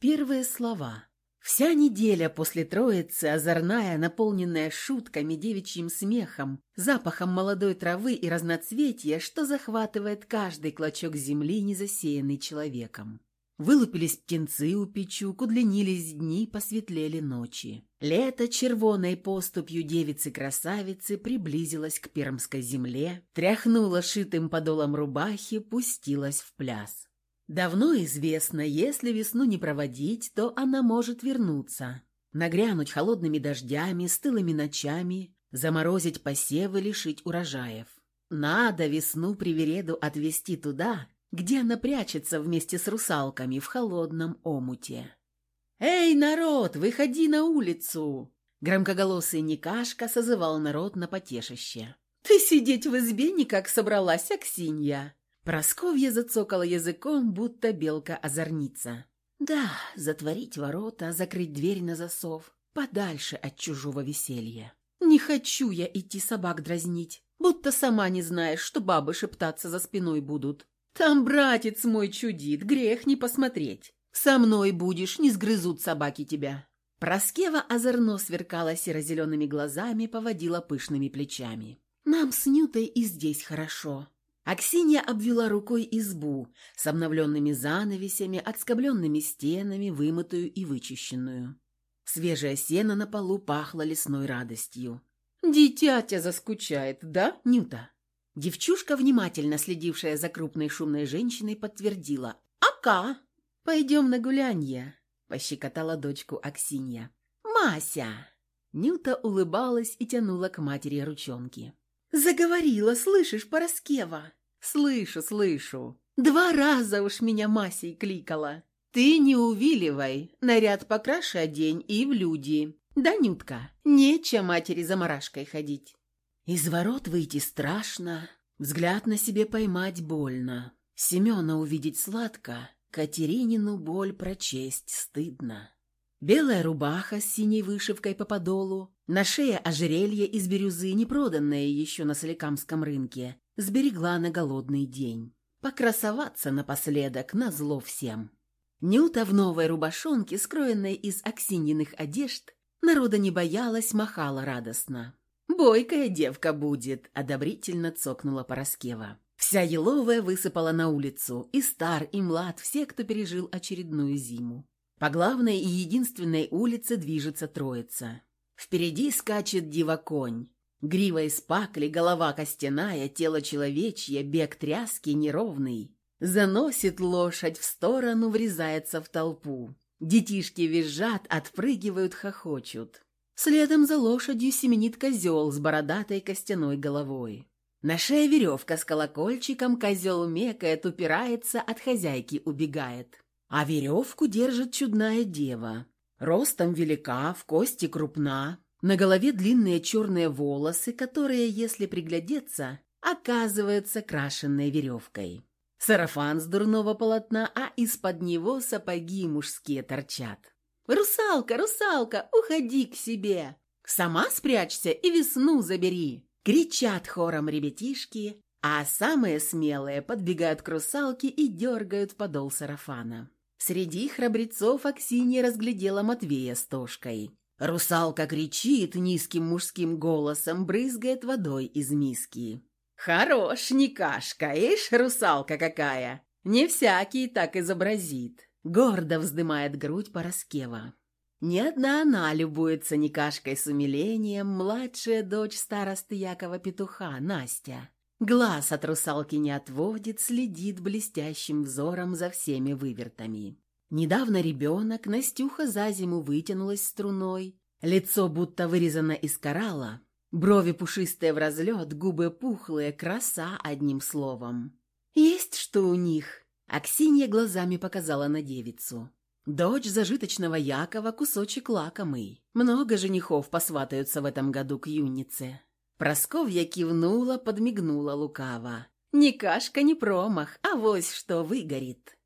Первые слова. Вся неделя после Троицы, озорная, наполненная шутками, девичьим смехом, запахом молодой травы и разноцветия, что захватывает каждый клочок земли, не засеянный человеком. Вылупились птенцы у печук, удлинились дни, посветлели ночи. Лето червоной поступью девицы-красавицы приблизилось к пермской земле, тряхнуло шитым подолом рубахи, пустилась в пляс. Давно известно, если весну не проводить, то она может вернуться, нагрянуть холодными дождями, стылыми ночами, заморозить посевы, лишить урожаев. Надо весну привереду отвезти туда, где она прячется вместе с русалками в холодном омуте. «Эй, народ, выходи на улицу!» Громкоголосый Никашка созывал народ на потешище. «Ты сидеть в избе никак собралась, Аксинья!» Просковья зацокала языком, будто белка-озорница. «Да, затворить ворота, закрыть дверь на засов, подальше от чужого веселья. Не хочу я идти собак дразнить, будто сама не знаешь, что бабы шептаться за спиной будут. Там братец мой чудит, грех не посмотреть. Со мной будешь, не сгрызут собаки тебя». Проскева озорно сверкала серо-зелеными глазами, поводила пышными плечами. «Нам с Нютой и здесь хорошо». Аксинья обвела рукой избу с обновленными занавесями, отскобленными стенами, вымытую и вычищенную. Свежее сено на полу пахло лесной радостью. «Дитятя заскучает, да, Нюта?» Девчушка, внимательно следившая за крупной шумной женщиной, подтвердила. «Ака!» «Пойдем на гулянье», — пощекотала дочку Аксинья. «Мася!» Нюта улыбалась и тянула к матери ручонки. «Заговорила, слышишь, Пороскева?» «Слышу, слышу. Два раза уж меня Масей кликала. Ты не увиливай, наряд покраши одень и в люди. Да, Нютка, нече матери за марашкой ходить». Из ворот выйти страшно, взгляд на себе поймать больно. Семена увидеть сладко, Катеринину боль прочесть стыдно. Белая рубаха с синей вышивкой по подолу, на шее ожерелье из бирюзы, не проданное еще на Соликамском рынке, сберегла на голодный день. Покрасоваться напоследок, на зло всем. Нюта в новой рубашонке, скроенной из оксиньиных одежд, народа не боялась, махала радостно. «Бойкая девка будет», — одобрительно цокнула Пороскева. Вся еловая высыпала на улицу, и стар, и млад, все, кто пережил очередную зиму. По главной и единственной улице движется троица. Впереди скачет дива-конь. Грива из пакли, голова костяная, тело человечье, бег тряски неровный. Заносит лошадь в сторону, врезается в толпу. Детишки визжат, отпрыгивают, хохочут. Следом за лошадью семенит козел с бородатой костяной головой. На шее веревка с колокольчиком, козел мекает, упирается, от хозяйки убегает. А веревку держит чудная дева. Ростом велика, в кости крупна. На голове длинные черные волосы, которые, если приглядеться, оказываются крашенной веревкой. Сарафан с дурного полотна, а из-под него сапоги мужские торчат. «Русалка, русалка, уходи к себе! Сама спрячься и весну забери!» Кричат хором ребятишки, а самые смелые подбегают к русалке и дергают подол сарафана. Среди храбрецов Аксинья разглядела Матвея с Тошкой. Русалка кричит низким мужским голосом, брызгает водой из миски. «Хорош, не кашка, ишь, русалка какая! Не всякий так изобразит!» Гордо вздымает грудь Пороскева. Не одна она любуется Никашкой с умилением, младшая дочь старосты Якова Петуха, Настя. Глаз от русалки не отводит, следит блестящим взором за всеми вывертами. Недавно ребенок, Настюха за зиму вытянулась струной, лицо будто вырезано из коралла, брови пушистые в разлет, губы пухлые, краса одним словом. Есть что у них, Аксинья глазами показала на девицу. Дочь зажиточного Якова кусочек лакомый. Много женихов посватаются в этом году к юнице. Просковья кивнула, подмигнула лукаво. Ни кашка, ни промах, а вось что выгорит.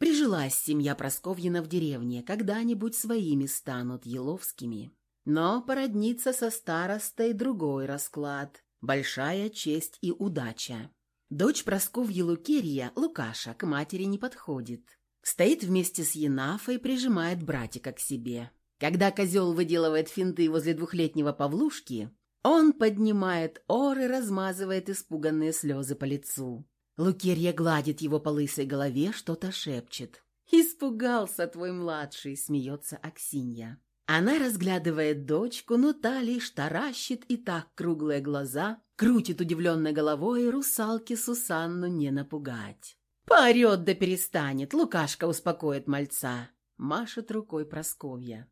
Прижилась семья Просковьина в деревне, когда-нибудь своими станут еловскими. Но породниться со старостой другой расклад. Большая честь и удача. Дочь Просковьи Лукерья, Лукаша, к матери не подходит. Стоит вместе с Енафой прижимает братика к себе. Когда козел выделывает финты возле двухлетнего Павлушки, он поднимает ор и размазывает испуганные слезы по лицу. Лукерья гладит его по лысой голове, что-то шепчет. «Испугался твой младший», — смеется Аксинья. Она разглядывает дочку, но та лишь таращит и так круглые глаза, крутит удивленной головой, русалки Сусанну не напугать. «Поорет да перестанет, Лукашка успокоит мальца», — машет рукой Просковья.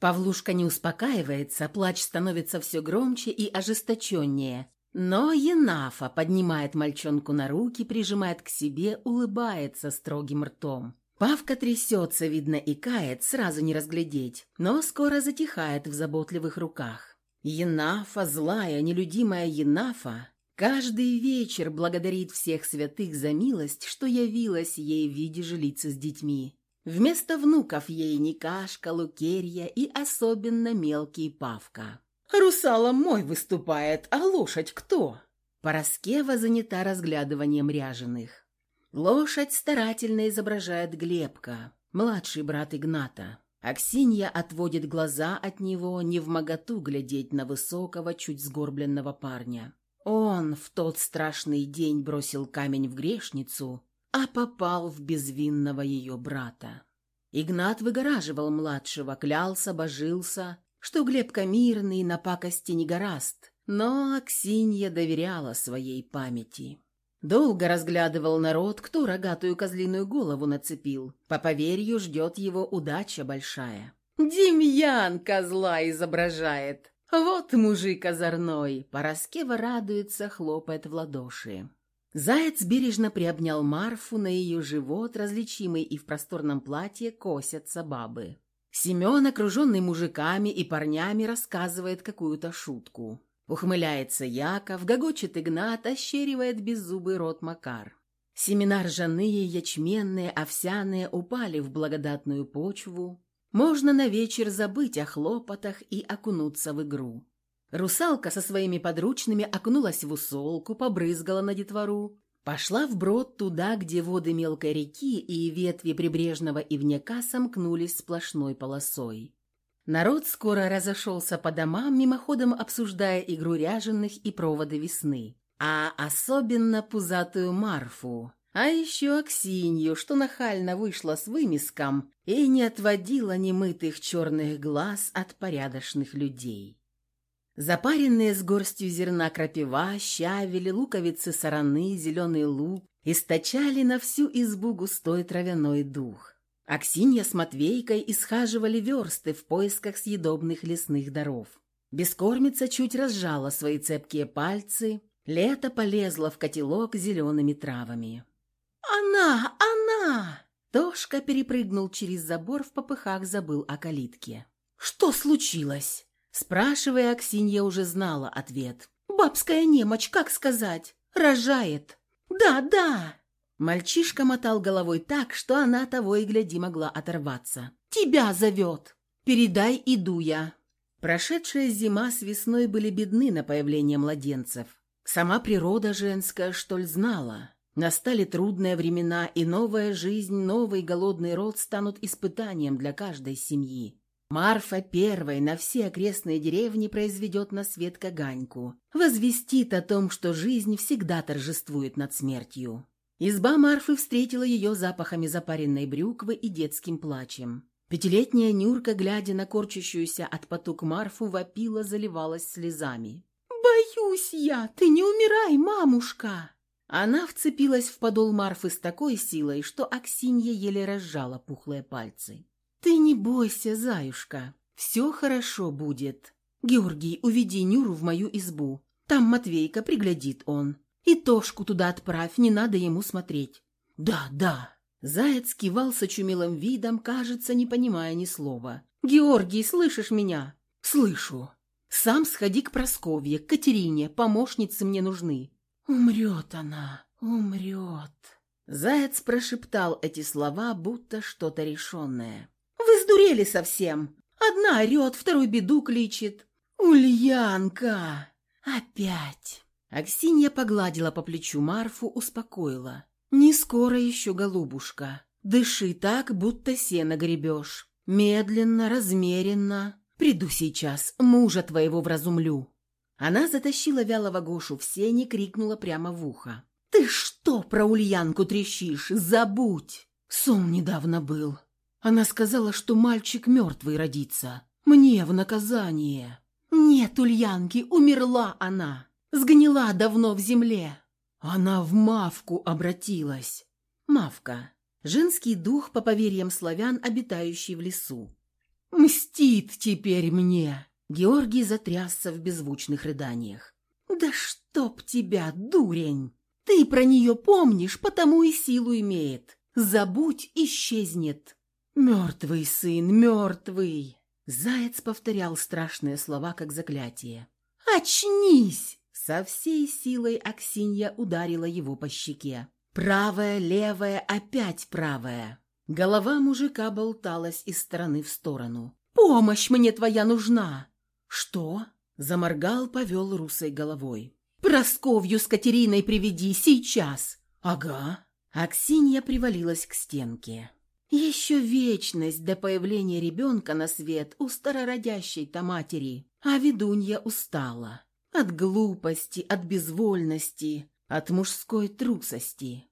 Павлушка не успокаивается, плач становится все громче и ожесточеннее. Но Енафа поднимает мальчонку на руки, прижимает к себе, улыбается строгим ртом. Павка трясется, видно, и кает, сразу не разглядеть, но скоро затихает в заботливых руках. Енафа, злая, нелюдимая Енафа, каждый вечер благодарит всех святых за милость, что явилась ей в виде жилицы с детьми. Вместо внуков ей Никашка, Лукерья и особенно мелкий Павка. «Русалом мой выступает, а лошадь кто?» Пороскева занята разглядыванием ряженых. Лошадь старательно изображает Глебка, младший брат Игната. Аксинья отводит глаза от него, не в моготу глядеть на высокого, чуть сгорбленного парня. Он в тот страшный день бросил камень в грешницу, а попал в безвинного ее брата. Игнат выгораживал младшего, клялся, божился, что Глебка мирный, на пакости не гораст, но Аксинья доверяла своей памяти. Долго разглядывал народ, кто рогатую козлиную голову нацепил. По поверью ждет его удача большая. «Демьян козла изображает!» «Вот мужик озорной!» Пороскева радуется, хлопает в ладоши. Заяц бережно приобнял Марфу на ее живот, различимый и в просторном платье косятся бабы. Семен, окруженный мужиками и парнями, рассказывает какую-то шутку. Ухмыляется Яков, гогочет Игнат, ощеривает беззубый рот Макар. Семена ржаные, ячменные, овсяные упали в благодатную почву. Можно на вечер забыть о хлопотах и окунуться в игру. Русалка со своими подручными окунулась в усолку, побрызгала на детвору, пошла вброд туда, где воды мелкой реки и ветви прибрежного ивняка сомкнулись сплошной полосой. Народ скоро разошелся по домам, мимоходом обсуждая игру ряженых и проводы весны. А особенно пузатую Марфу, а еще Аксинью, что нахально вышла с вымеском и не отводила немытых черных глаз от порядочных людей. Запаренные с горстью зерна крапива, щавели, луковицы сараны, зеленый лук источали на всю избу густой травяной дух. Аксинья с Матвейкой исхаживали версты в поисках съедобных лесных даров. Бескормица чуть разжала свои цепкие пальцы, лето полезло в котелок зелеными травами. «Она! Она!» Тошка перепрыгнул через забор, в попыхах забыл о калитке. «Что случилось?» Спрашивая, Аксинья уже знала ответ. «Бабская немочь, как сказать? Рожает!» «Да, да!» Мальчишка мотал головой так, что она того и гляди могла оторваться. «Тебя зовет!» «Передай, иду я!» Прошедшая зима с весной были бедны на появление младенцев. Сама природа женская, что ли, знала. Настали трудные времена, и новая жизнь, новый голодный род станут испытанием для каждой семьи. Марфа первой на все окрестные деревни произведет на свет Каганьку, возвестит о том, что жизнь всегда торжествует над смертью. Изба Марфы встретила ее запахами запаренной брюквы и детским плачем. Пятилетняя Нюрка, глядя на корчащуюся от потуг Марфу, вопила, заливалась слезами. «Боюсь я! Ты не умирай, мамушка!» Она вцепилась в подол Марфы с такой силой, что Аксинья еле разжала пухлые пальцы. «Ты не бойся, заюшка, все хорошо будет. Георгий, уведи Нюру в мою избу. Там Матвейка, приглядит он. И Тошку туда отправь, не надо ему смотреть». «Да, да». Заяц кивал с очумелым видом, кажется, не понимая ни слова. «Георгий, слышишь меня?» «Слышу. Сам сходи к Просковье, к Катерине, помощницы мне нужны». «Умрет она, умрет». Заяц прошептал эти слова, будто что-то решенное. Вы сдурели совсем. Одна орет, второй беду кличет. Ульянка! Опять!» Аксинья погладила по плечу Марфу, успокоила. «Не скоро еще, голубушка. Дыши так, будто сено гребешь. Медленно, размеренно. Приду сейчас, мужа твоего вразумлю». Она затащила вялого Гошу в сени, крикнула прямо в ухо. «Ты что про Ульянку трещишь? Забудь!» Сон недавно был. Она сказала, что мальчик мертвый родится. Мне в наказание. Нет, Ульянки, умерла она. Сгнила давно в земле. Она в Мавку обратилась. Мавка. Женский дух, по поверьям славян, обитающий в лесу. «Мстит теперь мне!» Георгий затрясся в беззвучных рыданиях. «Да чтоб тебя, дурень! Ты про нее помнишь, потому и силу имеет. Забудь, исчезнет. Мертвый сын, мертвый!» Заяц повторял страшные слова, как заклятие. «Очнись!» Со всей силой Аксинья ударила его по щеке. Правая, левая, опять правая. Голова мужика болталась из стороны в сторону. «Помощь мне твоя нужна!» «Что?» — заморгал, повел русой головой. «Просковью с Катериной приведи сейчас!» «Ага». Аксинья привалилась к стенке. Еще вечность до появления ребенка на свет у старородящей-то матери, а ведунья устала. От глупости, от безвольности, от мужской трусости.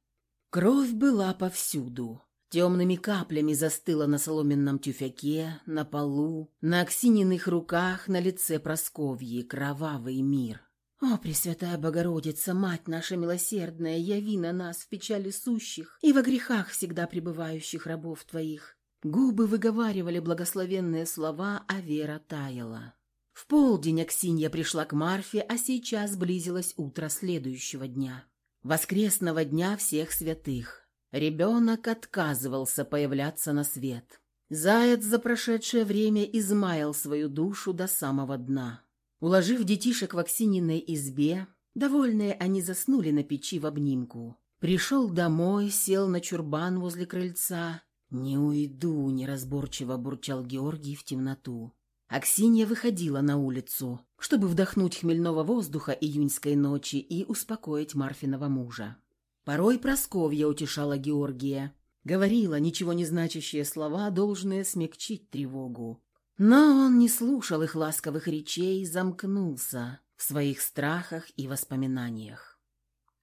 Кровь была повсюду. Темными каплями застыла на соломенном тюфяке, на полу, на оксиненных руках, на лице Просковьи, кровавый мир. «О, Пресвятая Богородица, Мать наша милосердная, яви на нас в печали сущих и во грехах всегда пребывающих рабов Твоих». Губы выговаривали благословенные слова, а вера таяла. В полдень Аксинья пришла к Марфе, а сейчас близилось утро следующего дня. Воскресного дня всех святых. Ребенок отказывался появляться на свет. Заяц за прошедшее время измаял свою душу до самого дна. Уложив детишек в Аксининой избе, довольные они заснули на печи в обнимку. Пришел домой, сел на чурбан возле крыльца. «Не уйду», — неразборчиво бурчал Георгий в темноту. Аксинья выходила на улицу, чтобы вдохнуть хмельного воздуха июньской ночи и успокоить Марфиного мужа. Порой Просковья утешала Георгия. Говорила ничего не значащие слова, должные смягчить тревогу. Но он не слушал их ласковых речей, замкнулся в своих страхах и воспоминаниях.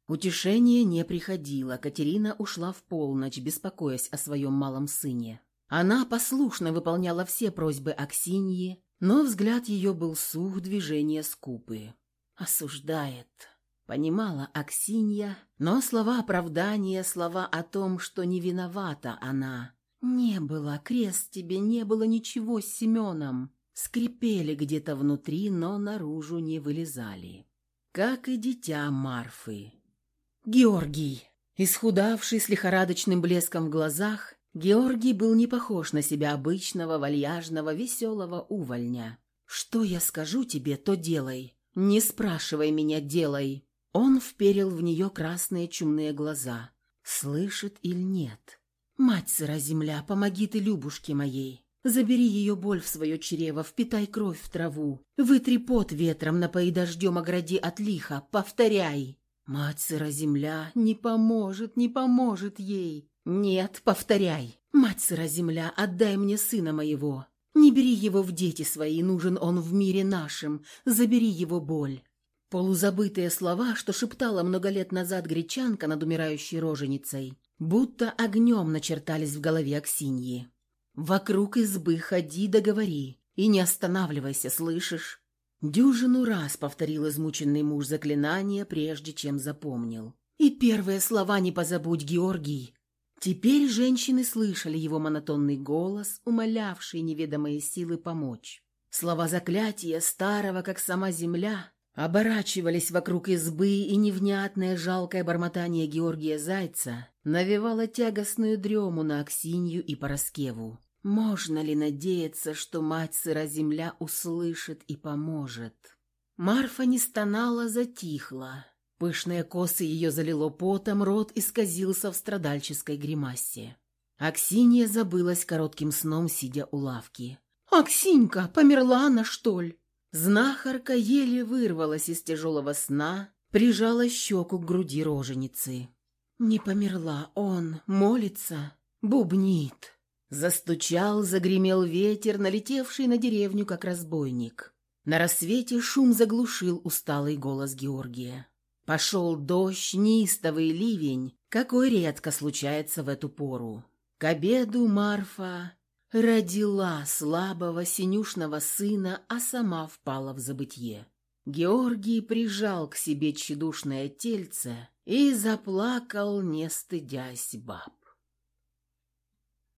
Утешение не приходило, Катерина ушла в полночь, беспокоясь о своем малом сыне. Она послушно выполняла все просьбы Аксиньи, но взгляд ее был сух, движения скупы. «Осуждает», — понимала Аксинья, но слова оправдания, слова о том, что не виновата она. «Не было, крест тебе, не было ничего с Семеном», скрипели где-то внутри, но наружу не вылезали. Как и дитя Марфы. Георгий, исхудавший с лихорадочным блеском в глазах, Георгий был не похож на себя обычного, вальяжного, веселого увольня. «Что я скажу тебе, то делай. Не спрашивай меня, делай». Он вперил в нее красные чумные глаза. Слышит или нет? «Мать сыра земля, помоги ты Любушке моей. Забери ее боль в свое чрево, впитай кровь в траву. Вытри пот ветром, напои дождем, огради от лиха. Повторяй!» «Мать сыра земля не поможет, не поможет ей. «Нет, повторяй. Мать сыра земля, отдай мне сына моего. Не бери его в дети свои, нужен он в мире нашем. Забери его боль». Полузабытые слова, что шептала много лет назад гречанка над умирающей роженицей, будто огнем начертались в голове Аксиньи. «Вокруг избы ходи да говори, и не останавливайся, слышишь?» Дюжину раз повторил измученный муж заклинание, прежде чем запомнил. «И первые слова не позабудь, Георгий, Теперь женщины слышали его монотонный голос, умолявший неведомые силы помочь. Слова заклятия, старого, как сама земля, оборачивались вокруг избы, и невнятное жалкое бормотание Георгия Зайца навевало тягостную дрему на Аксинью и Пороскеву. Можно ли надеяться, что мать сыра земля услышит и поможет? Марфа не стонала, затихла. Пышные косы ее залило потом, рот исказился в страдальческой гримасе. Аксинья забылась коротким сном, сидя у лавки. «Аксинька, померла она, что ли?» Знахарка еле вырвалась из тяжелого сна, прижала щеку к груди роженицы. «Не померла, он молится». Бубнит. Застучал, загремел ветер, налетевший на деревню, как разбойник. На рассвете шум заглушил усталый голос Георгия. Пошел дождь, неистовый ливень, какой редко случается в эту пору. К обеду Марфа родила слабого синюшного сына, а сама впала в забытье. Георгий прижал к себе тщедушное тельце и заплакал, не стыдясь баб.